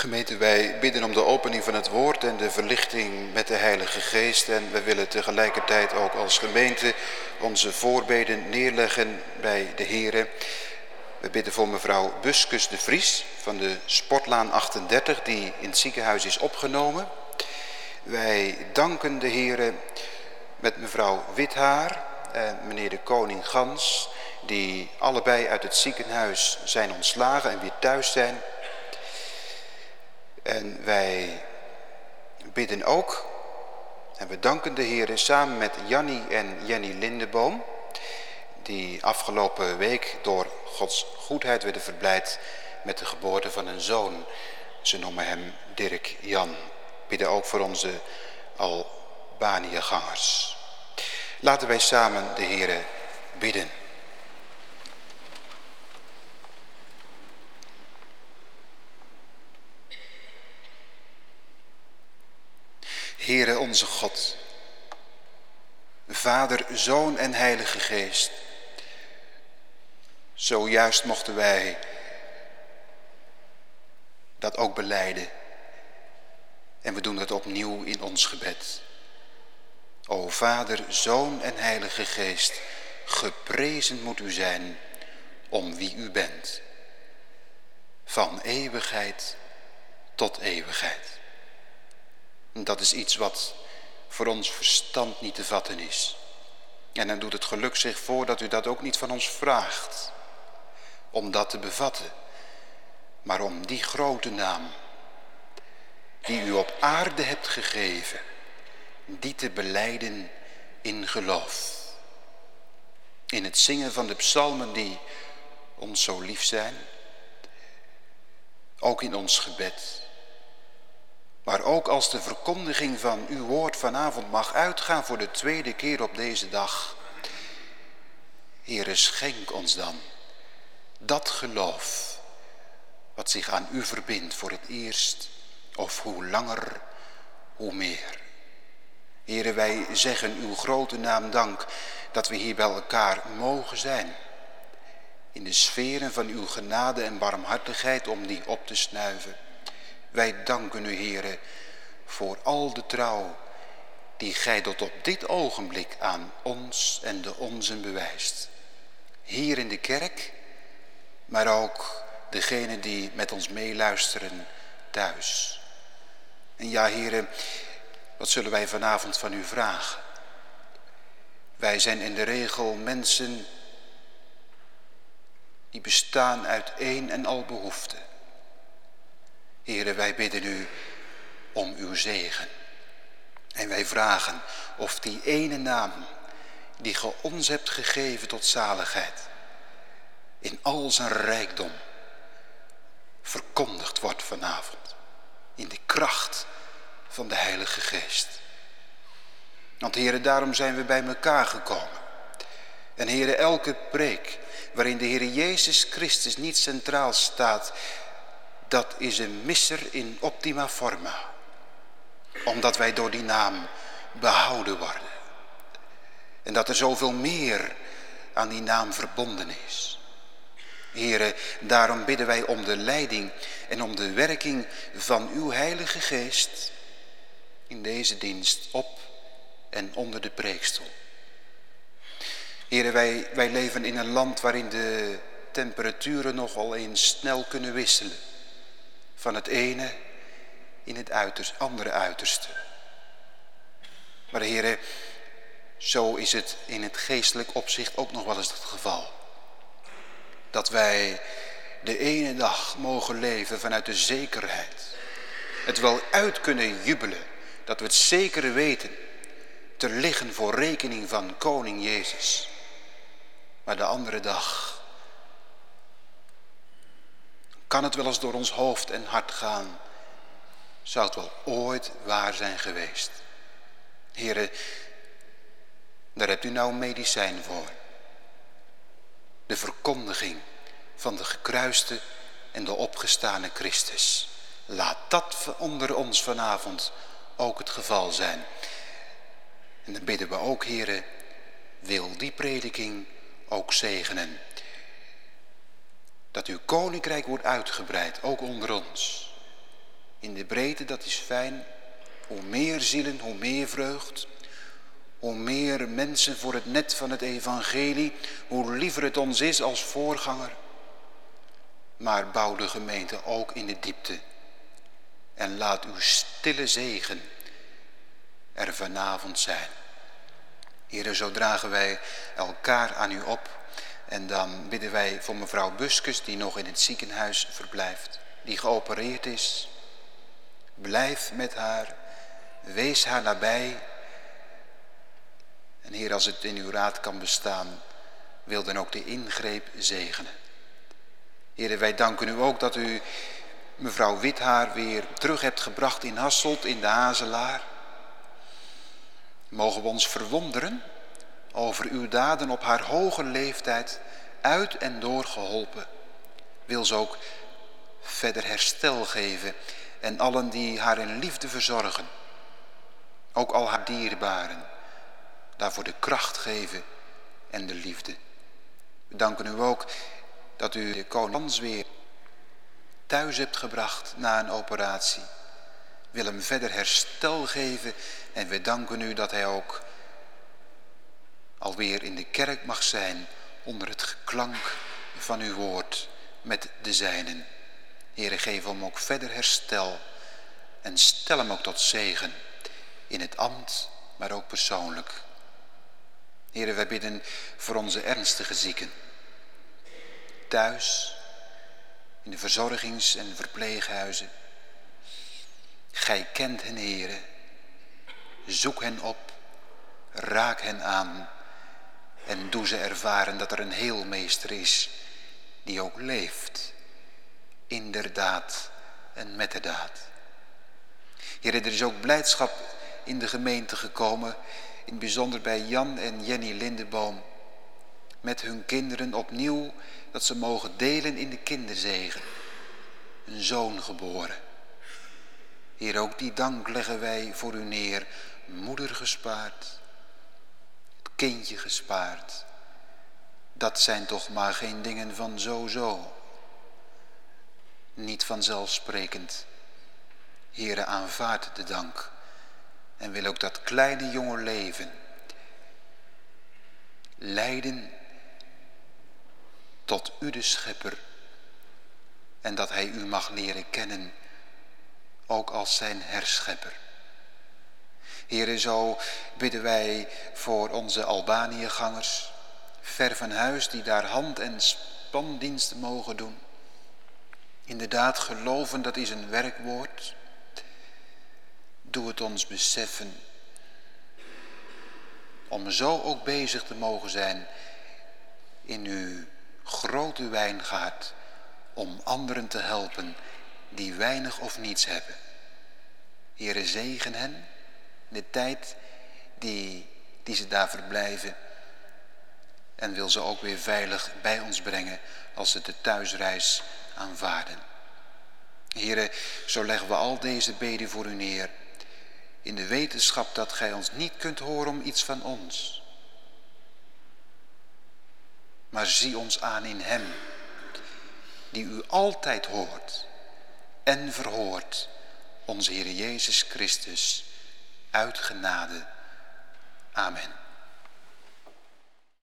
Gemeente, wij bidden om de opening van het woord en de verlichting met de Heilige Geest. En we willen tegelijkertijd ook als gemeente onze voorbeden neerleggen bij de heren. We bidden voor mevrouw Buskus de Vries van de Sportlaan 38 die in het ziekenhuis is opgenomen. Wij danken de heren met mevrouw Withaar en meneer de Koning Gans die allebei uit het ziekenhuis zijn ontslagen en weer thuis zijn. En wij bidden ook en we danken de Heer samen met Jannie en Jenny Lindeboom, die afgelopen week door Gods goedheid werden verblijd met de geboorte van een zoon. Ze noemen hem Dirk Jan. Bidden ook voor onze Albanië-gangers. Laten wij samen de Heer bidden. Heere onze God, Vader, Zoon en Heilige Geest, zojuist mochten wij dat ook beleiden. En we doen het opnieuw in ons gebed. O Vader, Zoon en Heilige Geest, geprezen moet u zijn om wie u bent. Van eeuwigheid tot eeuwigheid. Dat is iets wat voor ons verstand niet te vatten is. En dan doet het geluk zich voor dat u dat ook niet van ons vraagt. Om dat te bevatten. Maar om die grote naam die u op aarde hebt gegeven. Die te beleiden in geloof. In het zingen van de psalmen die ons zo lief zijn. Ook in ons gebed. Maar ook als de verkondiging van uw woord vanavond mag uitgaan voor de tweede keer op deze dag. Heere, schenk ons dan dat geloof wat zich aan u verbindt voor het eerst of hoe langer, hoe meer. Heere, wij zeggen uw grote naam dank dat we hier bij elkaar mogen zijn. In de sferen van uw genade en barmhartigheid om die op te snuiven. Wij danken u, heren, voor al de trouw die gij tot op dit ogenblik aan ons en de onzen bewijst. Hier in de kerk, maar ook degene die met ons meeluisteren thuis. En ja, heren, wat zullen wij vanavond van u vragen? Wij zijn in de regel mensen die bestaan uit één en al behoeften. Heren, wij bidden u om uw zegen. En wij vragen of die ene naam die ge ons hebt gegeven tot zaligheid, in al zijn rijkdom verkondigd wordt vanavond. In de kracht van de Heilige Geest. Want heren, daarom zijn we bij elkaar gekomen. En heren, elke preek waarin de Heer Jezus Christus niet centraal staat, dat is een misser in optima forma. Omdat wij door die naam behouden worden. En dat er zoveel meer aan die naam verbonden is. Heren, daarom bidden wij om de leiding en om de werking van uw heilige geest in deze dienst op en onder de preekstoel. Heren, wij, wij leven in een land waarin de temperaturen nogal eens snel kunnen wisselen van het ene in het uiterste, andere uiterste. Maar heren, zo is het in het geestelijk opzicht ook nog wel eens het geval. Dat wij de ene dag mogen leven vanuit de zekerheid. Het wel uit kunnen jubelen, dat we het zeker weten, te liggen voor rekening van koning Jezus. Maar de andere dag kan het wel eens door ons hoofd en hart gaan? Zou het wel ooit waar zijn geweest? Heren, daar hebt u nou medicijn voor. De verkondiging van de gekruiste en de opgestane Christus. Laat dat onder ons vanavond ook het geval zijn. En dan bidden we ook, heren, wil die prediking ook zegenen dat uw koninkrijk wordt uitgebreid, ook onder ons. breedte, dat is fijn. Hoe meer zielen, hoe meer vreugd. Hoe meer mensen voor het net van het evangelie, hoe liever het ons is als voorganger. Maar bouw de gemeente ook in de diepte. En laat uw stille zegen er vanavond zijn. Heren, zo dragen wij elkaar aan u op. En dan bidden wij voor mevrouw Buskus, die nog in het ziekenhuis verblijft. Die geopereerd is. Blijf met haar. Wees haar nabij. En Heer, als het in uw raad kan bestaan, wil dan ook de ingreep zegenen. Heren, wij danken u ook dat u mevrouw Withaar weer terug hebt gebracht in Hasselt, in de Hazelaar. Mogen we ons verwonderen over uw daden op haar hoge leeftijd uit en door geholpen. Wil ze ook verder herstel geven en allen die haar in liefde verzorgen. Ook al haar dierbaren. Daarvoor de kracht geven en de liefde. We danken u ook dat u de konings weer thuis hebt gebracht na een operatie. Wil hem verder herstel geven en we danken u dat hij ook alweer in de kerk mag zijn onder het geklank van uw woord met de zijnen. Heere, geef hem ook verder herstel en stel hem ook tot zegen in het ambt, maar ook persoonlijk. Heere, wij bidden voor onze ernstige zieken. Thuis, in de verzorgings- en verpleeghuizen. Gij kent hen, Heere. Zoek hen op, raak hen aan en doe ze ervaren dat er een heelmeester is die ook leeft. Inderdaad en met de daad. Heer, er is ook blijdschap in de gemeente gekomen. In het bijzonder bij Jan en Jenny Lindeboom. Met hun kinderen opnieuw dat ze mogen delen in de kinderzegen. Een zoon geboren. Heer, ook die dank leggen wij voor u neer. Moeder gespaard kindje gespaard. Dat zijn toch maar geen dingen van zo-zo. Niet vanzelfsprekend. Heere, aanvaard de dank. En wil ook dat kleine jonge leven leiden tot u de schepper. En dat hij u mag leren kennen, ook als zijn herschepper. Heren, zo bidden wij voor onze Albaniëgangers, ver van huis, die daar hand- en spandiensten mogen doen. Inderdaad, geloven, dat is een werkwoord. Doe het ons beseffen om zo ook bezig te mogen zijn in uw grote wijngaard om anderen te helpen die weinig of niets hebben. Heere, zegen hen de tijd die, die ze daar verblijven. En wil ze ook weer veilig bij ons brengen als ze de thuisreis aanvaarden. Heren, zo leggen we al deze beden voor u neer. In de wetenschap dat gij ons niet kunt horen om iets van ons. Maar zie ons aan in hem, die u altijd hoort en verhoort, onze Heer Jezus Christus uit genade. Amen.